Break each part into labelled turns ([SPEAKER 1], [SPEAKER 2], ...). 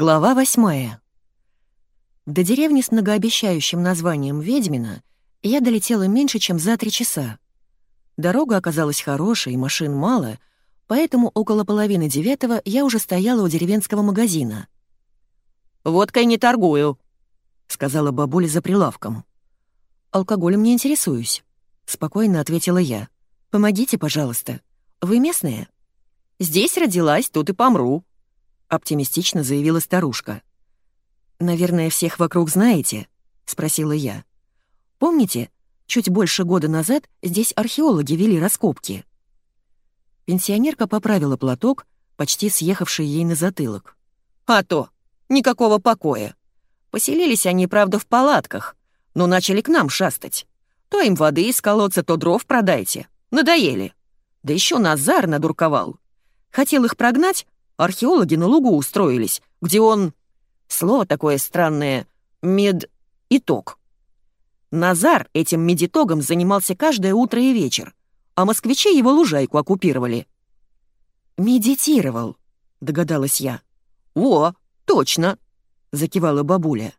[SPEAKER 1] Глава восьмая. До деревни с многообещающим названием Ведьмина я долетела меньше, чем за три часа. Дорога оказалась хорошей, машин мало, поэтому около половины девятого я уже стояла у деревенского магазина.
[SPEAKER 2] «Водкой не торгую», —
[SPEAKER 1] сказала бабуля за прилавком. «Алкоголем не интересуюсь», — спокойно ответила я. «Помогите, пожалуйста. Вы местные?»
[SPEAKER 2] «Здесь родилась, тут и помру», —
[SPEAKER 1] оптимистично заявила старушка. «Наверное, всех вокруг знаете?» — спросила я. «Помните, чуть больше года назад здесь археологи вели раскопки?» Пенсионерка поправила платок, почти съехавший ей на затылок.
[SPEAKER 2] «А то! Никакого покоя! Поселились они, правда, в палатках, но начали к нам шастать. То им воды из колодца, то дров продайте. Надоели. Да еще Назар надурковал. Хотел их прогнать, археологи на лугу устроились, где он... Слово такое странное — мед... итог. Назар этим медитогом занимался каждое утро и вечер, а москвичи его лужайку оккупировали.
[SPEAKER 1] «Медитировал», — догадалась я.
[SPEAKER 2] «О, точно», — закивала бабуля.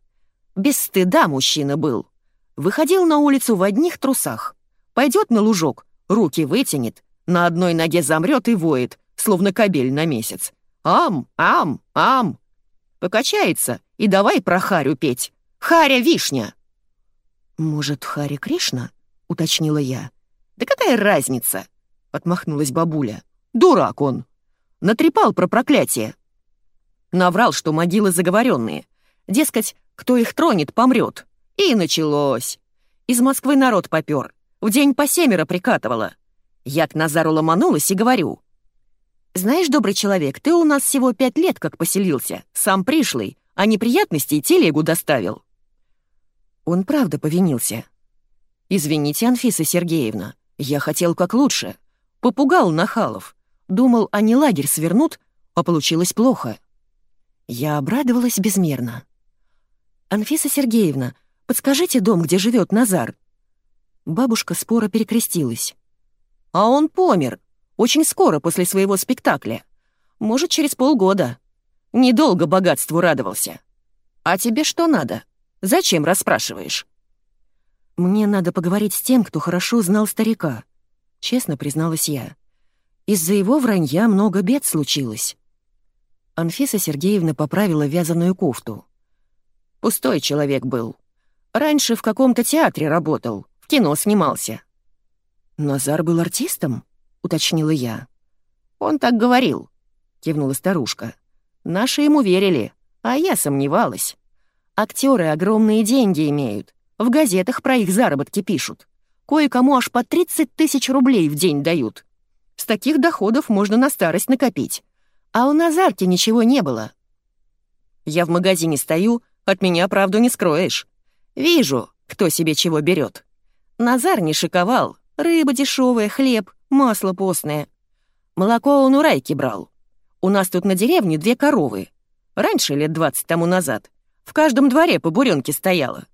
[SPEAKER 2] «Без стыда мужчина был. Выходил на улицу в одних трусах. Пойдет на лужок, руки вытянет, на одной ноге замрет и воет, словно кобель на месяц. Ам, ам, ам. Покачается и давай про Харю петь. Харя-вишня.
[SPEAKER 1] «Может, Хари Кришна?» — уточнила я.
[SPEAKER 2] «Да какая разница?» — отмахнулась бабуля. «Дурак он! Натрепал про проклятие. Наврал, что могилы заговоренные. Дескать, кто их тронет, помрет. И началось. Из Москвы народ попер. В день по семеро прикатывало. Я к Назару ломанулась и говорю. «Знаешь, добрый человек, ты у нас всего пять лет как поселился, сам пришлый, а неприятностей телегу доставил».
[SPEAKER 1] Он правда повинился. «Извините, Анфиса Сергеевна, я хотел как лучше. Попугал Нахалов. Думал, они лагерь свернут, а получилось плохо». Я обрадовалась безмерно. «Анфиса Сергеевна, подскажите дом, где живет Назар?» Бабушка споро перекрестилась.
[SPEAKER 2] «А он помер», очень скоро после своего спектакля. Может, через полгода. Недолго богатству радовался. А тебе что надо? Зачем расспрашиваешь?»
[SPEAKER 1] «Мне надо поговорить с тем, кто хорошо знал старика», — честно призналась я. «Из-за его вранья много бед случилось». Анфиса Сергеевна поправила вязаную кофту.
[SPEAKER 2] «Пустой человек был. Раньше в каком-то театре работал, в кино снимался».
[SPEAKER 1] «Назар был артистом?» — уточнила я.
[SPEAKER 2] «Он так говорил», — кивнула старушка. «Наши ему верили, а я сомневалась. Актеры огромные деньги имеют, в газетах про их заработки пишут. Кое-кому аж по 30 тысяч рублей в день дают. С таких доходов можно на старость накопить. А у Назарки ничего не было. Я в магазине стою, от меня правду не скроешь. Вижу, кто себе чего берет. Назар не шиковал, рыба дешевая, хлеб, Масло постное. Молоко он у Райки брал. У нас тут на деревне две коровы. Раньше, лет двадцать тому назад, в каждом дворе по буренке стояло.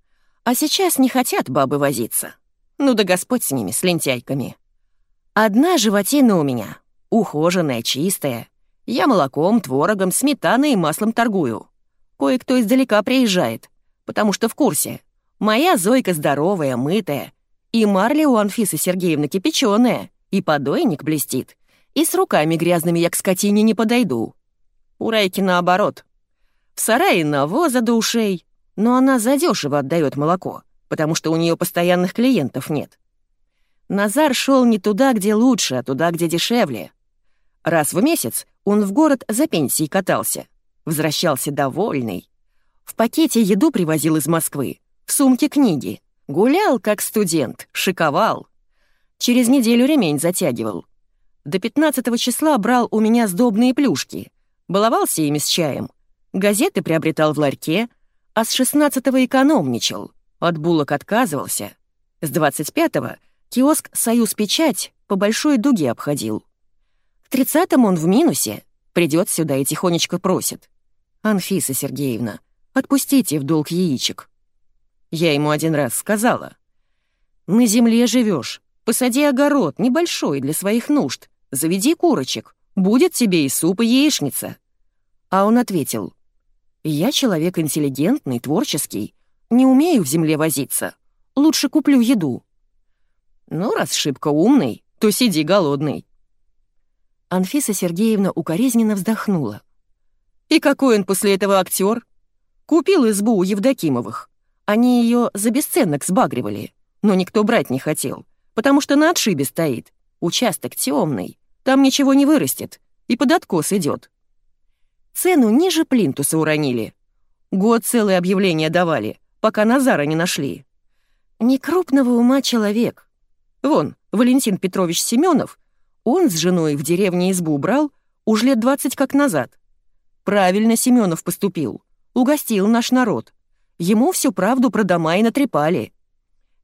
[SPEAKER 2] А сейчас не хотят бабы возиться. Ну да Господь с ними, с лентяйками. Одна животина у меня, ухоженная, чистая. Я молоком, творогом, сметаной и маслом торгую. Кое-кто издалека приезжает, потому что в курсе. Моя Зойка здоровая, мытая. И марля у Анфисы Сергеевны кипяченая. И подойник блестит, и с руками грязными я к скотине не подойду. У Райки наоборот. В сарае навоза до ушей, но она задешево отдает молоко, потому что у нее постоянных клиентов нет. Назар шел не туда, где лучше, а туда, где дешевле. Раз в месяц он в город за пенсией катался, возвращался довольный. В пакете еду привозил из Москвы, в сумке книги. Гулял, как студент, шиковал. Через неделю ремень затягивал. До 15 числа брал у меня сдобные плюшки. Баловался ими с чаем. Газеты приобретал в ларьке, а с 16-го экономничал. От булок отказывался. С 25-го киоск «Союз Печать» по большой дуге обходил. К 30-м он в минусе, придет сюда и тихонечко просит. «Анфиса Сергеевна, отпустите в долг яичек». Я ему один раз сказала. «На земле живешь, Посади огород, небольшой, для своих нужд. Заведи курочек. Будет тебе и суп, и яичница». А он ответил. Я человек интеллигентный, творческий, не умею в земле возиться. Лучше куплю еду». «Ну, раз шибко умный, то сиди голодный». Анфиса Сергеевна укоризненно вздохнула. «И какой он после этого актер? Купил избу у Евдокимовых. Они ее за бесценок сбагривали, но никто брать не хотел, потому что на отшибе стоит. Участок темный, там ничего не вырастет, и под откос идет. Цену ниже плинтуса уронили. Год целое объявление давали, пока Назара не нашли. Некрупного ума человек. Вон, Валентин Петрович Семенов, он с женой в деревне избу брал уж лет двадцать как назад. Правильно Семенов поступил, угостил наш народ. Ему всю правду про дома и натрепали.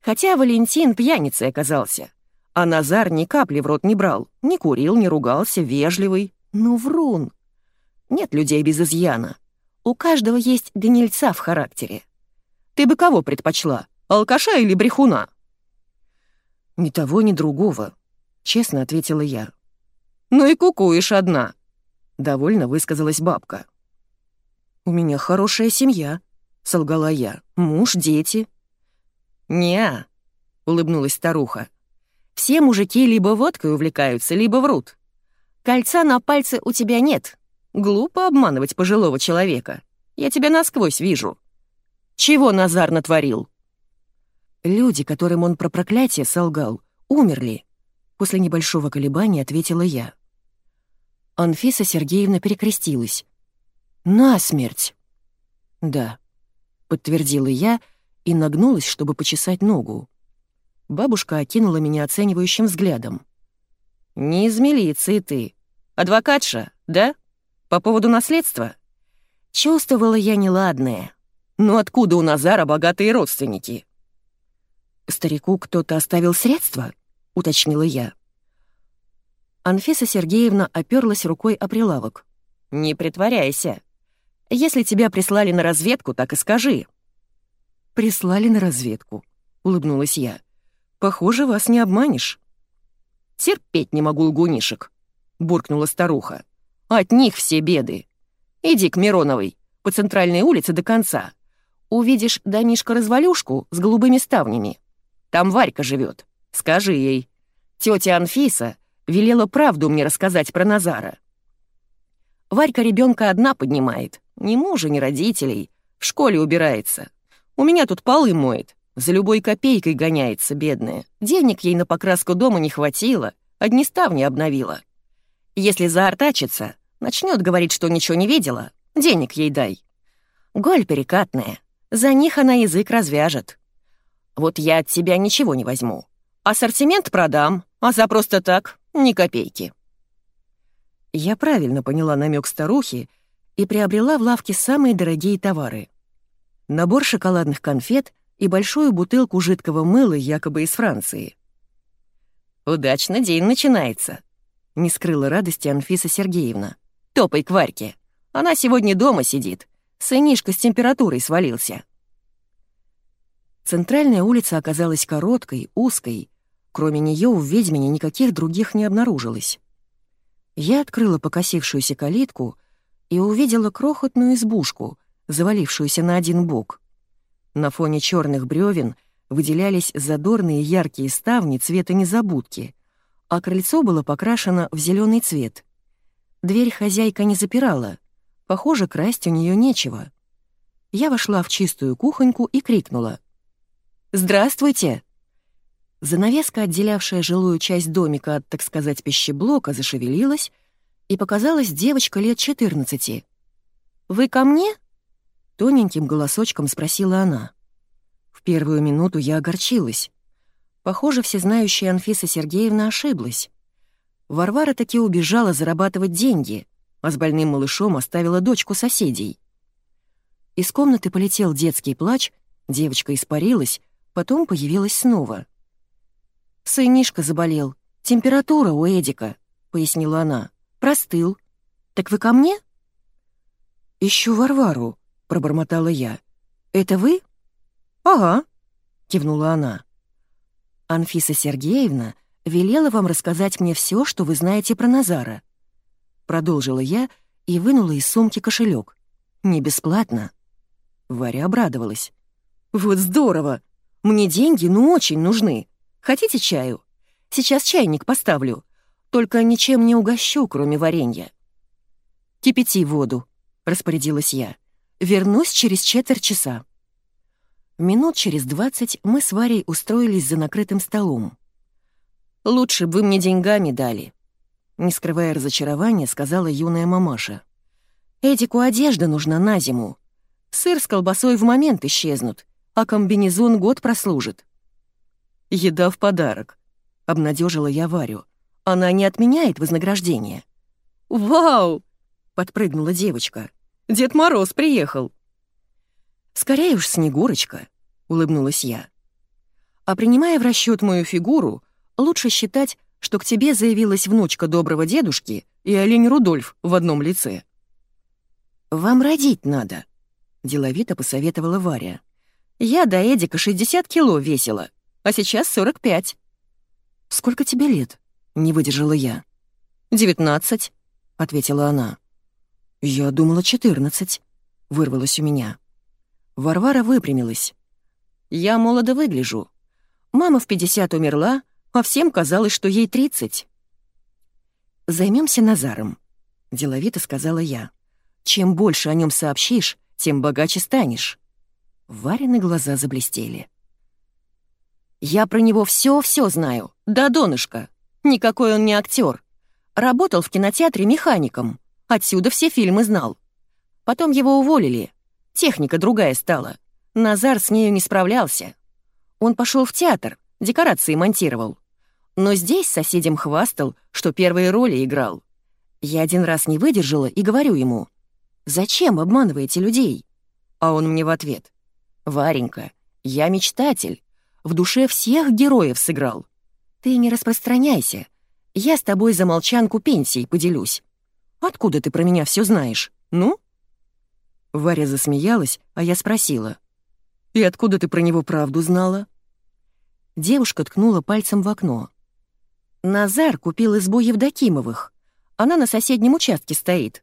[SPEAKER 2] Хотя Валентин пьяницей оказался. А Назар ни капли в рот не брал, не курил, не ругался, вежливый. Ну, врун. Нет людей без изъяна. У каждого есть гнильца в характере. Ты бы кого предпочла, алкаша или брехуна?» «Ни того, ни другого», — честно ответила я. «Ну и кукуешь одна», — довольно высказалась бабка. «У меня хорошая семья», — солгала я. «Муж, дети». «Не-а», улыбнулась старуха. «Все мужики либо водкой увлекаются, либо врут. Кольца на пальце у тебя нет. Глупо обманывать пожилого человека. Я тебя насквозь вижу. Чего Назар натворил?» «Люди, которым он про проклятие солгал, умерли», — после небольшого колебания ответила я. Анфиса Сергеевна перекрестилась. «Насмерть!» «Да», подтвердила я и нагнулась, чтобы почесать ногу. Бабушка окинула меня оценивающим взглядом. «Не из милиции ты. Адвокатша, да? По поводу наследства?» Чувствовала я неладное. «Ну откуда у Назара богатые родственники?» «Старику кто-то оставил средства?» — уточнила я. Анфиса Сергеевна оперлась рукой о прилавок. «Не притворяйся. Если тебя прислали на разведку, так и скажи». «Прислали на разведку», — улыбнулась я. «Похоже, вас не обманешь». «Терпеть не могу лгунишек», — буркнула старуха. «От них все беды. Иди к Мироновой, по центральной улице до конца. Увидишь домишко-развалюшку с голубыми ставнями. Там Варька живет. Скажи ей. Тетя Анфиса велела правду мне рассказать про Назара. Варька ребенка одна поднимает. Ни мужа, ни родителей. В школе убирается. У меня тут полы моет. За любой копейкой гоняется, бедная. Денег ей на покраску дома не хватило. Одни ставни обновила. Если заортачится, начнет говорить, что ничего не видела, денег ей дай. Голь перекатная. За них она язык развяжет. Вот я от тебя ничего не возьму. Ассортимент продам, а за просто так — ни копейки. Я правильно поняла намек старухи, и приобрела в лавке самые дорогие товары. Набор шоколадных конфет и большую бутылку жидкого мыла якобы из Франции. «Удачно день начинается», — не скрыла радости Анфиса Сергеевна. «Топай к Варьке. Она сегодня дома сидит. Сынишка с температурой свалился». Центральная улица оказалась короткой, узкой. Кроме нее в Ведьмине никаких других не обнаружилось. Я открыла покосившуюся калитку и увидела крохотную избушку, завалившуюся на один бок. На фоне черных бревен выделялись задорные яркие ставни цвета незабудки, а крыльцо было покрашено в зеленый цвет. Дверь хозяйка не запирала. Похоже, красть у нее нечего. Я вошла в чистую кухоньку и крикнула. «Здравствуйте!» Занавеска, отделявшая жилую часть домика от, так сказать, пищеблока, зашевелилась, и показалась девочка лет 14. «Вы ко мне?» — тоненьким голосочком спросила она. В первую минуту я огорчилась. Похоже, всезнающая Анфиса Сергеевна ошиблась. Варвара таки убежала зарабатывать деньги, а с больным малышом оставила дочку соседей. Из комнаты полетел детский плач, девочка испарилась, потом появилась снова. «Сынишка заболел, температура у Эдика», — пояснила она. Простыл. Так вы ко мне?» «Ищу Варвару», — пробормотала я. «Это вы?» «Ага», — кивнула она. «Анфиса Сергеевна велела вам рассказать мне все, что вы знаете про Назара». Продолжила я и вынула из сумки кошелек. «Не бесплатно». Варя обрадовалась. «Вот здорово! Мне деньги, ну, очень нужны. Хотите чаю? Сейчас чайник поставлю. Только ничем не угощу, кроме варенья». «Кипяти воду», — распорядилась я. «Вернусь через четверть часа». Минут через двадцать мы с Варей устроились за накрытым столом. «Лучше бы вы мне деньгами дали», — не скрывая разочарования, сказала юная мамаша. «Эдику одежда нужна на зиму. Сыр с колбасой в момент исчезнут, а комбинезон год прослужит». «Еда в подарок», — обнадежила я Варю. «Она не отменяет вознаграждение». «Вау!» — подпрыгнула девочка. «Дед Мороз приехал!» «Скорее уж, Снегурочка», — улыбнулась я. «А принимая в расчет мою фигуру, лучше считать, что к тебе заявилась внучка доброго дедушки и олень Рудольф в одном лице». «Вам родить надо», — деловито посоветовала Варя. «Я до Эдика 60 кило весила, а сейчас 45». «Сколько тебе лет?» — не выдержала я. «Девятнадцать», — ответила она. «Я думала, четырнадцать», — вырвалось у меня. Варвара выпрямилась. «Я молодо выгляжу. Мама в пятьдесят умерла, а всем казалось, что ей тридцать». «Займемся Назаром», — деловито сказала я. «Чем больше о нем сообщишь, тем богаче станешь». Варины глаза заблестели. «Я про него все-все знаю, да донышко. Никакой он не актер. Работал в кинотеатре механиком. Отсюда все фильмы знал. Потом его уволили. Техника другая стала. Назар с нею не справлялся. Он пошел в театр, декорации монтировал. Но здесь соседям хвастал, что первые роли играл. Я один раз не выдержала и говорю ему, «Зачем обманываете людей?» А он мне в ответ, «Варенька, я мечтатель. В душе всех героев сыграл. Ты не распространяйся. Я с тобой за молчанку пенсии поделюсь. Откуда ты про меня все знаешь? Ну?» Варя засмеялась, а я спросила. «И откуда ты про него правду знала?» Девушка ткнула пальцем в окно. «Назар купил избу Евдокимовых. Она на соседнем участке стоит.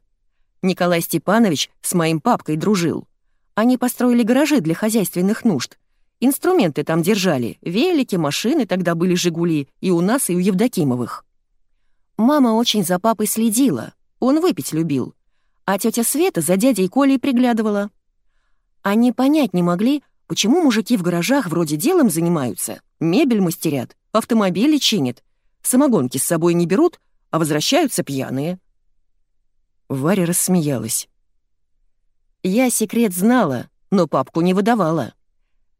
[SPEAKER 2] Николай Степанович с моим папкой дружил. Они построили гаражи для хозяйственных нужд. Инструменты там держали, велики, машины тогда были «Жигули» и у нас, и у Евдокимовых. Мама очень за папой следила, он выпить любил. А тетя Света за дядей Колей приглядывала. Они понять не могли, почему мужики в гаражах вроде делом занимаются, мебель мастерят, автомобили чинят, самогонки с собой не берут, а возвращаются пьяные. Варя рассмеялась. Я секрет знала, но папку не выдавала.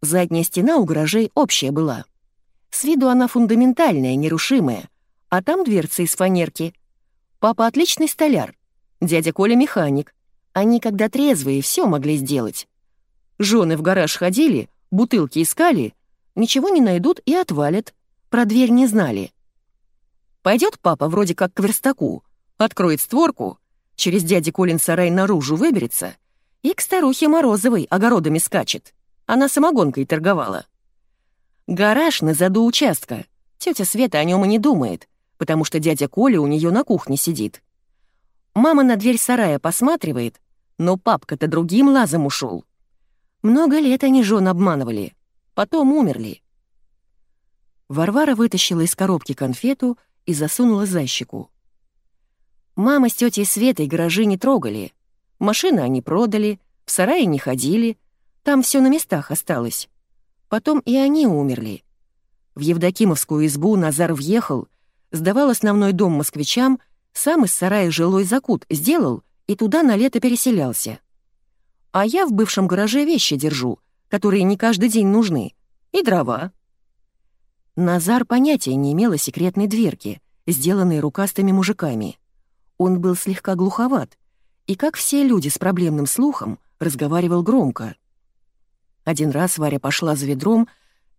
[SPEAKER 2] Задняя стена у гаражей общая была. С виду она фундаментальная, нерушимая, а там дверцы из фанерки, Папа отличный столяр, дядя Коля механик. Они, когда трезвые, все могли сделать. Жены в гараж ходили, бутылки искали, ничего не найдут и отвалят. Про дверь не знали. Пойдет папа вроде как к верстаку, откроет створку, через дяди Колин сарай наружу выберется и к старухе Морозовой огородами скачет. Она самогонкой торговала. Гараж на заду участка. Тетя Света о нем и не думает потому что дядя Коля у нее на кухне сидит. Мама на дверь сарая посматривает, но папка-то другим лазом ушел. Много лет они жен обманывали, потом умерли. Варвара вытащила из коробки конфету и засунула за щеку. Мама с тетей Светой гаражи не трогали. Машины они продали, в сарае не ходили, там все на местах осталось. Потом и они умерли. В Евдокимовскую избу Назар въехал — сдавал основной дом москвичам, сам из сарая жилой закут сделал и туда на лето переселялся. А я в бывшем гараже вещи держу, которые не каждый день нужны, и дрова. Назар понятия не имел о секретной дверке, сделанной рукастыми мужиками. Он был слегка глуховат, и, как все люди с проблемным слухом, разговаривал громко. Один раз Варя пошла за ведром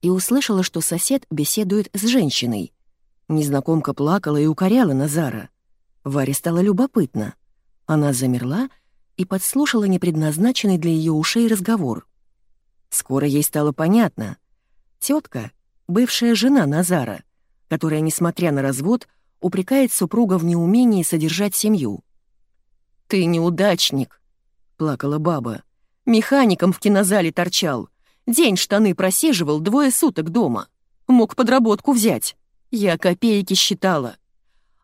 [SPEAKER 2] и услышала, что сосед беседует с женщиной — Незнакомка плакала и укоряла Назара. Варе стало любопытно. Она замерла и подслушала непредназначенный для ее ушей разговор. Скоро ей стало понятно. Тетка — бывшая жена Назара, которая, несмотря на развод, упрекает супруга в неумении содержать семью. «Ты неудачник», —
[SPEAKER 1] плакала баба. «Механиком в кинозале торчал. День штаны просиживал, двое суток дома. Мог подработку взять. Я копейки считала.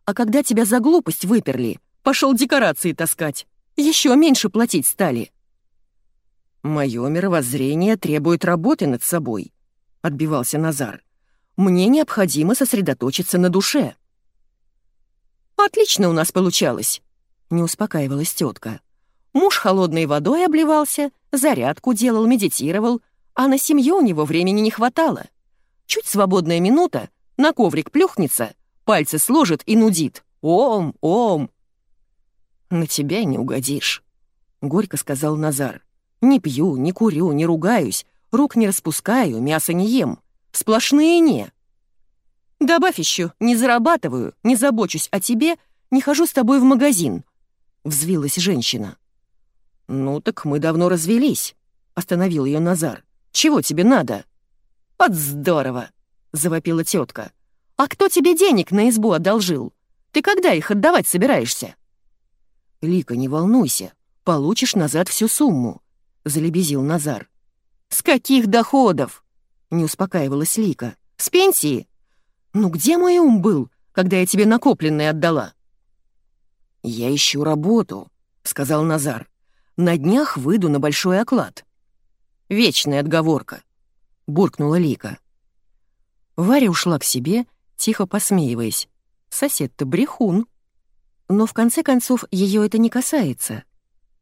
[SPEAKER 1] А когда тебя за глупость выперли, пошел декорации таскать. Еще меньше платить стали». «Мое мировоззрение требует работы над собой», — отбивался Назар. «Мне необходимо сосредоточиться на душе». «Отлично у нас получалось», — не успокаивалась тетка. Муж холодной водой обливался, зарядку делал, медитировал, а на семью у него времени не хватало. Чуть свободная минута, на коврик плюхнется, пальцы сложит и нудит. «Ом, ом!» «На тебя не угодишь», — горько сказал Назар. «Не пью, не курю, не ругаюсь, рук не распускаю, мясо не ем. Сплошные «не». «Добавь еще, не зарабатываю, не забочусь о тебе, не хожу с тобой в магазин», — взвилась женщина. «Ну так мы давно развелись», — остановил ее Назар. «Чего тебе надо?» «От здорово!» — завопила тетка. «А кто тебе денег на избу одолжил? Ты когда их отдавать собираешься?» «Лика, не волнуйся, получишь назад всю сумму», — залебезил Назар. «С каких доходов?» — не успокаивалась Лика. «С пенсии? Ну где мой ум был, когда я тебе накопленное отдала?» «Я ищу работу», — сказал Назар. На днях выйду на большой оклад». «Вечная отговорка», — буркнула Лика. Варя ушла к себе, тихо посмеиваясь. «Сосед-то брехун». Но в конце концов ее это не касается.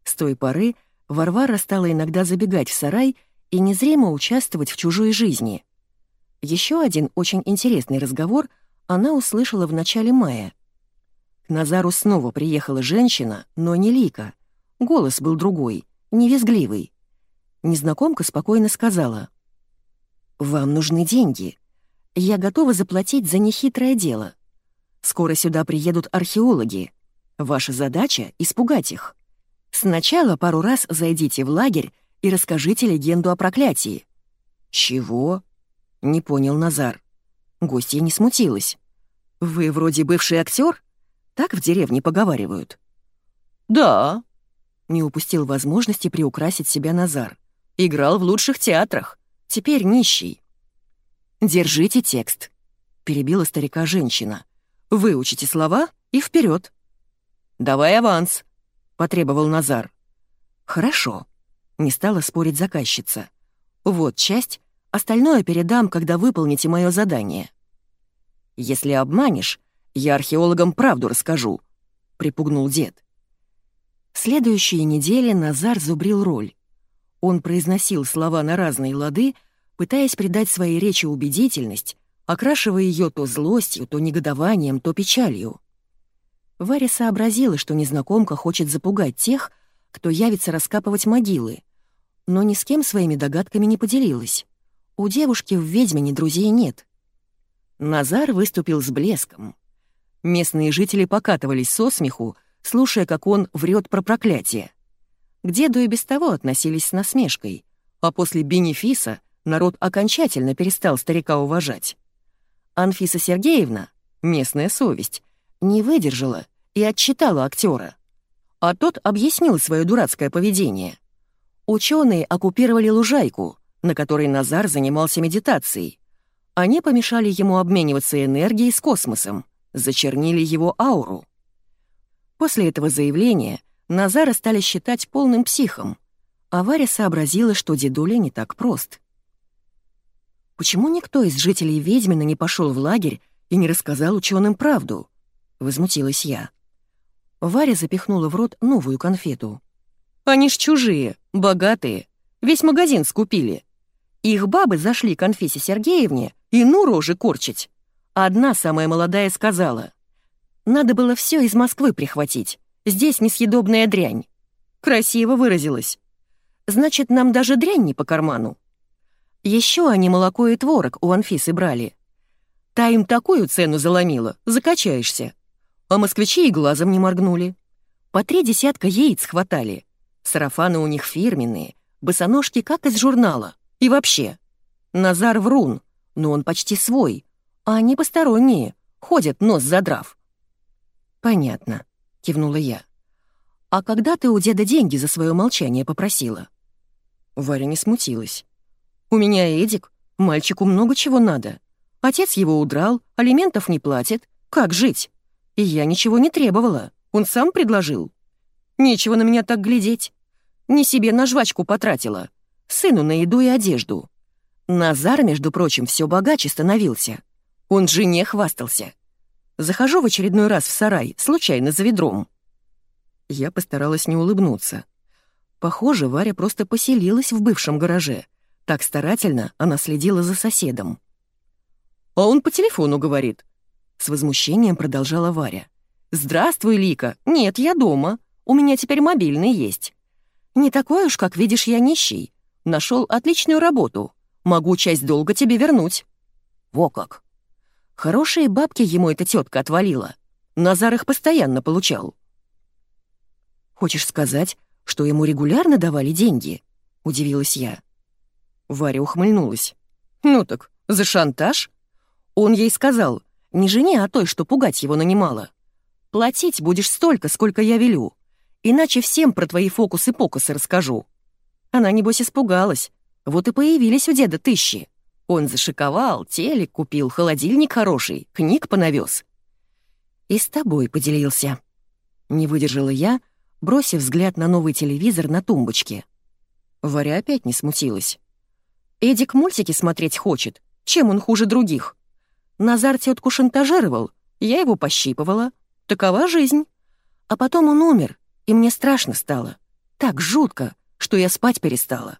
[SPEAKER 1] С той поры Варвара стала иногда забегать в сарай и незримо участвовать в чужой жизни. Еще один очень интересный разговор она услышала в начале мая. К Назару снова приехала женщина, но не Лика — Голос был другой, невизгливый. Незнакомка спокойно сказала. «Вам нужны деньги. Я готова заплатить за нехитрое дело. Скоро сюда приедут археологи. Ваша задача — испугать их. Сначала пару раз зайдите в лагерь и расскажите легенду о проклятии». «Чего?» — не понял Назар. Гостья не смутилась. «Вы вроде бывший актер? Так в деревне поговаривают?» «Да», не упустил возможности приукрасить себя Назар. Играл в лучших театрах. Теперь нищий. «Держите текст», — перебила старика женщина. «Выучите слова и вперед. «Давай аванс», — потребовал Назар. «Хорошо», — не стала спорить заказчица. «Вот часть, остальное передам, когда выполните мое задание». «Если обманешь, я археологам правду расскажу», — припугнул дед. Следующие недели Назар зубрил роль. Он произносил слова на разные лады, пытаясь придать своей речи убедительность, окрашивая ее то злостью, то негодованием, то печалью. Варя сообразила, что незнакомка хочет запугать тех, кто явится раскапывать могилы, но ни с кем своими догадками не поделилась. У девушки в ведьмине друзей нет. Назар выступил с блеском. Местные жители покатывались со смеху, слушая, как он врет про проклятие. К деду и без того относились с насмешкой, а после бенефиса народ окончательно перестал старика уважать. Анфиса Сергеевна, местная совесть, не выдержала и отчитала актера. А тот объяснил свое дурацкое поведение. Ученые оккупировали лужайку, на которой Назар занимался медитацией. Они помешали ему обмениваться энергией с космосом, зачернили его ауру. После этого заявления Назара стали считать полным психом, а Варя сообразила, что дедуля не так прост. «Почему никто из жителей Ведьмина не пошел в лагерь и не рассказал ученым правду?» — возмутилась я. Варя запихнула в рот новую конфету. «Они ж чужие, богатые, весь магазин скупили. Их бабы зашли к Анфисе Сергеевне и ну рожи корчить. Одна самая молодая сказала, надо было все из Москвы прихватить. Здесь несъедобная дрянь. Красиво выразилась. Значит, нам даже дрянь не по карману. Еще они молоко и творог у Анфисы брали. Та им такую цену заломила, закачаешься. А москвичи и глазом не моргнули. По три десятка яиц хватали. Сарафаны у них фирменные, босоножки как из журнала. И вообще. Назар врун, но он почти свой. А они посторонние, ходят нос задрав. «Понятно», — кивнула я. «А когда ты у деда деньги за свое молчание попросила?» Варя не смутилась. «У меня Эдик, мальчику много чего надо. Отец его удрал, алиментов не платит. Как жить? И я ничего не требовала, он сам предложил. Нечего на меня так глядеть. Не себе на жвачку потратила, сыну на еду и одежду. Назар, между прочим, все богаче становился. Он жене хвастался. Захожу в очередной раз в сарай, случайно за ведром. Я постаралась не улыбнуться. Похоже, Варя просто поселилась в бывшем гараже. Так старательно она следила за соседом. «А он по телефону говорит». С возмущением продолжала Варя. «Здравствуй, Лика. Нет, я дома. У меня теперь мобильный есть. Не такой уж, как видишь, я нищий. Нашел отличную работу. Могу часть долга тебе вернуть». «Во как!» Хорошие бабки ему эта тетка отвалила. Назар их постоянно получал. «Хочешь сказать, что ему регулярно давали деньги?» — удивилась я. Варя ухмыльнулась. «Ну так, за шантаж?» Он ей сказал, не жене, а той, что пугать его нанимала. «Платить будешь столько, сколько я велю, иначе всем про твои фокусы-покусы расскажу». Она, небось, испугалась, вот и появились у деда тысячи. Он зашиковал, телек купил, холодильник хороший, книг понавез. «И с тобой поделился». Не выдержала я, — бросив взгляд на новый телевизор на тумбочке. Варя опять не смутилась. «Эдик мультики смотреть хочет. Чем он хуже других? Назар тетку шантажировал, я его пощипывала. Такова жизнь. А потом он умер, и мне страшно стало. Так жутко, что я спать перестала.